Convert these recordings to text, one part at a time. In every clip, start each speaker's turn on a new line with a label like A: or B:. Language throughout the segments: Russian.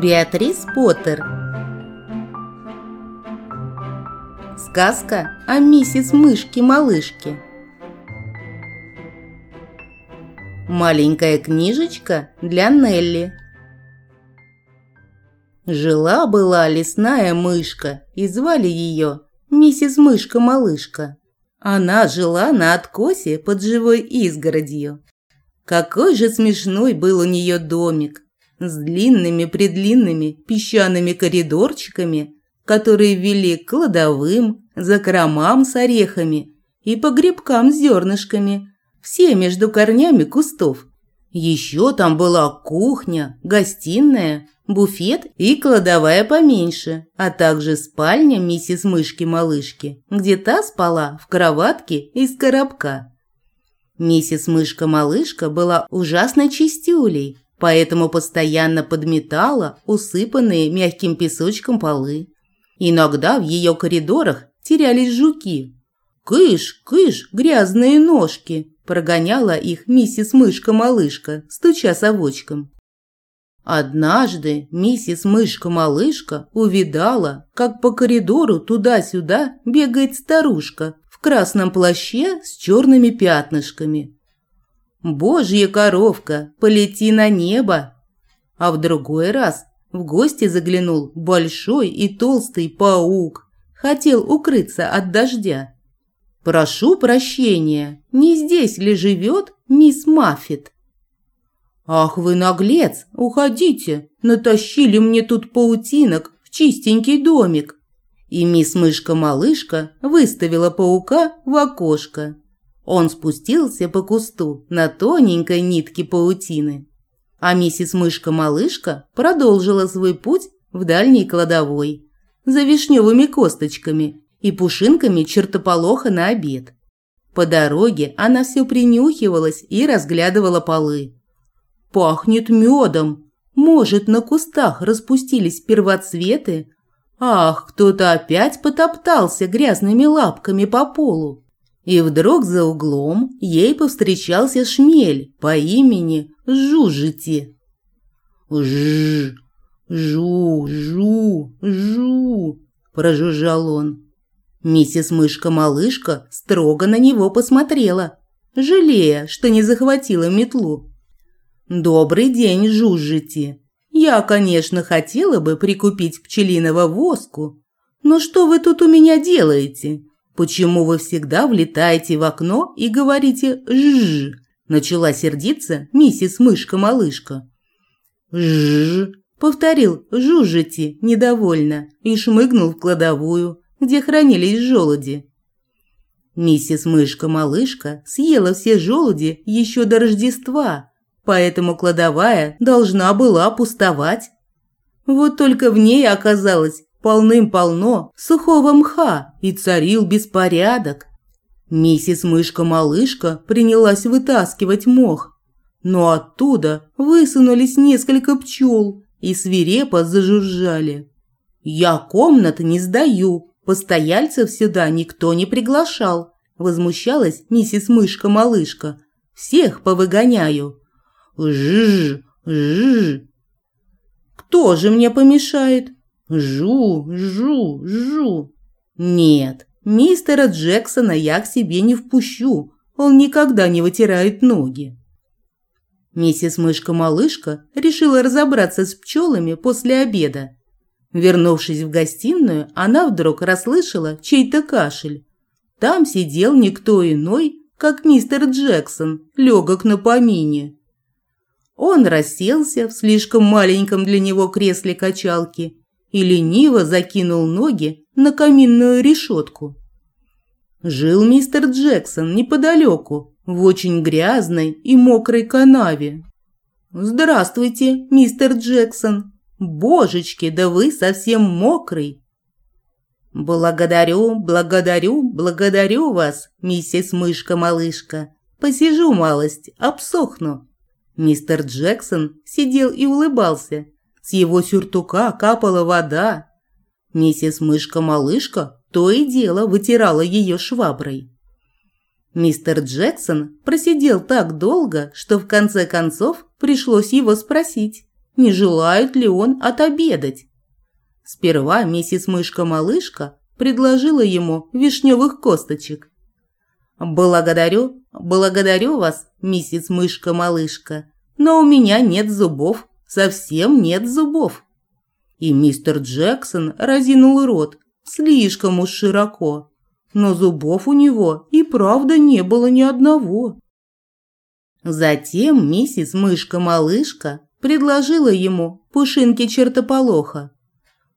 A: Беатрис Поттер Сказка о миссис Мышке-малышке Маленькая книжечка для Нелли Жила-была лесная мышка, и звали ее миссис Мышка-малышка. Она жила на откосе под живой изгородью. Какой же смешной был у нее домик с длинными-предлинными песчаными коридорчиками, которые вели к кладовым, закромам с орехами и погребкам с зернышками, все между корнями кустов. Еще там была кухня, гостиная, буфет и кладовая поменьше, а также спальня миссис Мышки-малышки, где та спала в кроватке из коробка. Миссис Мышка-малышка была ужасной чистюлей, поэтому постоянно подметала усыпанные мягким песочком полы. Иногда в ее коридорах терялись жуки. «Кыш, кыш, грязные ножки!» – прогоняла их миссис Мышка-малышка, стуча совочком. Однажды миссис Мышка-малышка увидала, как по коридору туда-сюда бегает старушка красном плаще с черными пятнышками. «Божья коровка, полети на небо!» А в другой раз в гости заглянул большой и толстый паук. Хотел укрыться от дождя. «Прошу прощения, не здесь ли живет мисс Маффит?» «Ах вы наглец, уходите! Натащили мне тут паутинок в чистенький домик!» и мисс Мышка-малышка выставила паука в окошко. Он спустился по кусту на тоненькой нитке паутины. А миссис Мышка-малышка продолжила свой путь в дальней кладовой за вишневыми косточками и пушинками чертополоха на обед. По дороге она все принюхивалась и разглядывала полы. «Пахнет медом! Может, на кустах распустились первоцветы, Ах, кто-то опять потоптался грязными лапками по полу. И вдруг за углом ей повстречался шмель по имени Жужити. «Жж, жу, жу, жу», – прожужжал он. Миссис Мышка-малышка строго на него посмотрела, жалея, что не захватила метлу. «Добрый день, Жужжити!» Я, конечно, хотела бы прикупить пчелиного воску, но что вы тут у меня делаете? Почему вы всегда влетаете в окно и говорите «жжж»? Начала сердиться миссис Мышка-малышка. «Жжж», повторил жужжите недовольно и шмыгнул в кладовую, где хранились желуди. Миссис Мышка-малышка съела все желуди еще до Рождества, поэтому кладовая должна была пустовать. Вот только в ней оказалось полным-полно сухого мха и царил беспорядок. Миссис Мышка-малышка принялась вытаскивать мох, но оттуда высунулись несколько пчел и свирепо зажужжали. «Я комнат не сдаю, постояльцев сюда никто не приглашал», возмущалась миссис Мышка-малышка. «Всех повыгоняю». Жж, жж. Кто же мне помешает? Жу, жу, жу. Нет, мистера Джексона я к себе не впущу. Он никогда не вытирает ноги. Миссис Мышка-малышка решила разобраться с пчелами после обеда. Вернувшись в гостиную, она вдруг расслышала чей-то кашель. Там сидел никто иной, как мистер Джексон, легок на помине. Он расселся в слишком маленьком для него кресле качалки и лениво закинул ноги на каминную решетку. Жил мистер Джексон неподалеку, в очень грязной и мокрой канаве. «Здравствуйте, мистер Джексон! Божечки, да вы совсем мокрый!» «Благодарю, благодарю, благодарю вас, миссис Мышка-малышка. Посижу малость, обсохну». Мистер Джексон сидел и улыбался. С его сюртука капала вода. Миссис Мышка-малышка то и дело вытирала ее шваброй. Мистер Джексон просидел так долго, что в конце концов пришлось его спросить. не желает ли он отобедать. Сперва миссис Мышка-малышка предложила ему вишневых косточек. «Благодарю, благодарю вас, миссис Мышка-малышка, но у меня нет зубов, совсем нет зубов». И мистер Джексон разинул рот слишком уж широко, но зубов у него и правда не было ни одного. Затем миссис Мышка-малышка предложила ему пушинки чертополоха.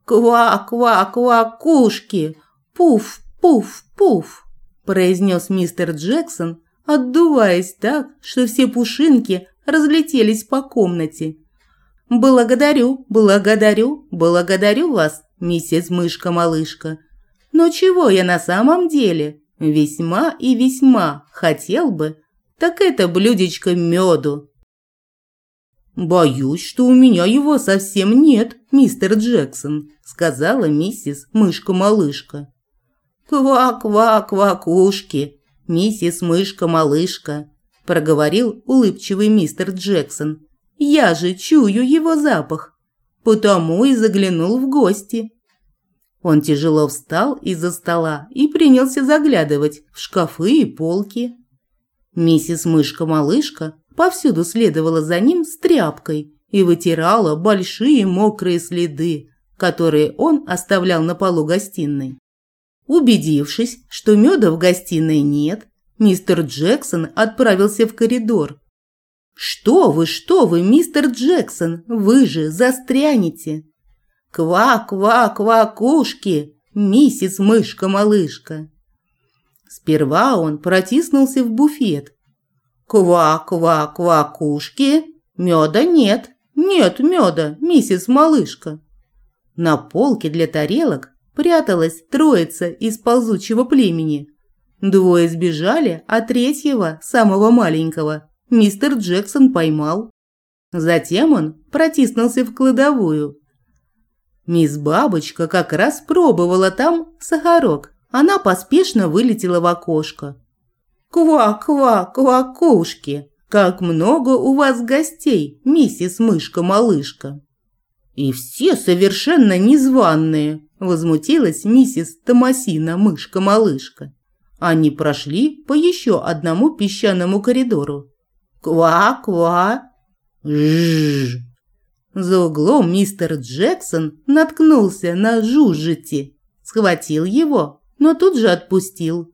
A: «Ква-ква-ква-кушки! Пуф-пуф-пуф!» произнес мистер Джексон, отдуваясь так, что все пушинки разлетелись по комнате. «Благодарю, благодарю, благодарю вас, миссис Мышка-малышка. Но чего я на самом деле весьма и весьма хотел бы, так это блюдечко меду». «Боюсь, что у меня его совсем нет, мистер Джексон», сказала миссис Мышка-малышка. «Ква-ква-квакушки, миссис Мышка-малышка», проговорил улыбчивый мистер Джексон. «Я же чую его запах, потому и заглянул в гости». Он тяжело встал из-за стола и принялся заглядывать в шкафы и полки. Миссис Мышка-малышка повсюду следовала за ним с тряпкой и вытирала большие мокрые следы, которые он оставлял на полу гостиной. Убедившись, что меда в гостиной нет, мистер Джексон отправился в коридор. «Что вы, что вы, мистер Джексон, вы же застрянете!» «Ква-ква-квакушки, миссис Мышка-малышка!» Сперва он протиснулся в буфет. «Ква-ква-квакушки, меда нет, нет меда, миссис Малышка!» На полке для тарелок пряталась троица из ползучего племени. Двое сбежали, а третьего, самого маленького, мистер Джексон поймал. Затем он протиснулся в кладовую. Мисс Бабочка как раз пробовала там сахарок. Она поспешно вылетела в окошко. «Ква-ква-квакушки! Как много у вас гостей, миссис Мышка-малышка!» «И все совершенно незваные», – возмутилась миссис Томасина, мышка-малышка. Они прошли по еще одному песчаному коридору. «Ква-ква!» «Жжж!» За углом мистер Джексон наткнулся на жужжити, схватил его, но тут же отпустил.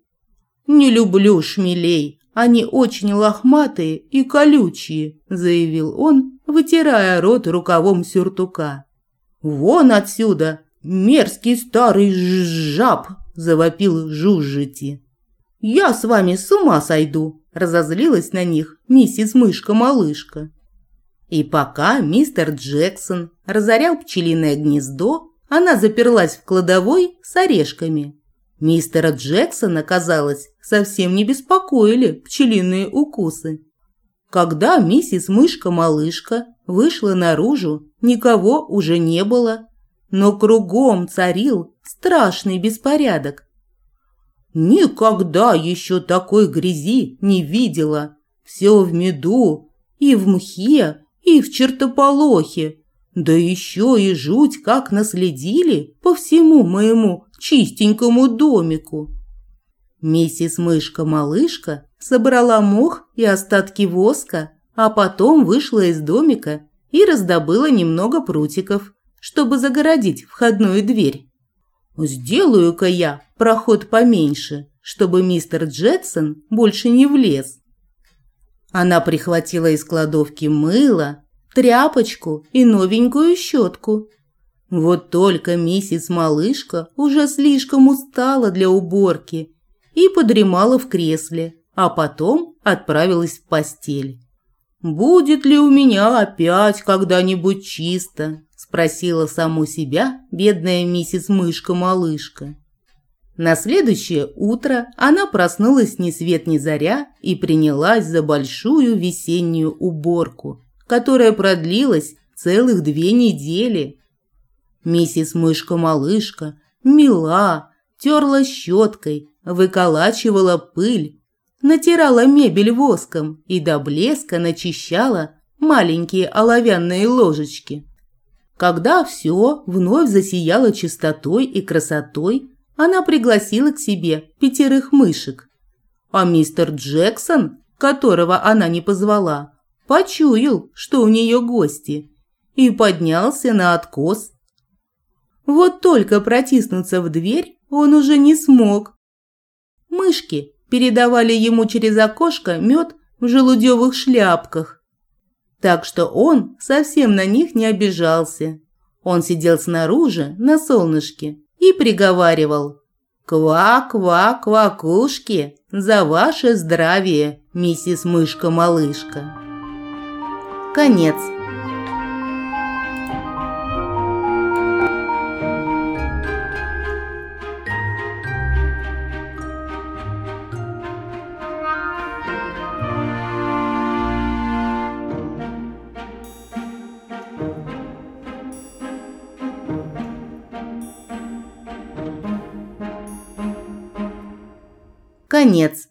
A: «Не люблю шмелей, они очень лохматые и колючие», – заявил он, вытирая рот рукавом сюртука. «Вон отсюда! Мерзкий старый жаб!» – завопил Жужжити. «Я с вами с ума сойду!» – разозлилась на них миссис Мышка-малышка. И пока мистер Джексон разорял пчелиное гнездо, она заперлась в кладовой с орешками. Мистера Джексона, казалось, совсем не беспокоили пчелиные укусы. Когда миссис Мышка-малышка вышла наружу, никого уже не было, но кругом царил страшный беспорядок. Никогда еще такой грязи не видела. Все в меду, и в мхе, и в чертополохе. Да еще и жуть как наследили по всему моему чистенькому домику. Миссис Мышка-малышка собрала мох и остатки воска, а потом вышла из домика и раздобыла немного прутиков, чтобы загородить входную дверь. «Сделаю-ка я проход поменьше, чтобы мистер Джетсон больше не влез». Она прихватила из кладовки мыло, тряпочку и новенькую щетку. Вот только миссис Малышка уже слишком устала для уборки и подремала в кресле, а потом отправилась в постель. «Будет ли у меня опять когда-нибудь чисто?» – спросила саму себя бедная миссис Мышка-малышка. На следующее утро она проснулась ни свет ни заря и принялась за большую весеннюю уборку, которая продлилась целых две недели. Миссис Мышка-малышка мила, терла щеткой, выколачивала пыль, натирала мебель воском и до блеска начищала маленькие оловянные ложечки. Когда все вновь засияло чистотой и красотой, она пригласила к себе пятерых мышек. А мистер Джексон, которого она не позвала, почуял, что у нее гости, и поднялся на откос. Вот только протиснуться в дверь он уже не смог. Мышки передавали ему через окошко мед в желудевых шляпках. Так что он совсем на них не обижался. Он сидел снаружи, на солнышке, и приговаривал «Ква-ква-квакушки, за ваше здравие, миссис Мышка-малышка». Конец. Конец.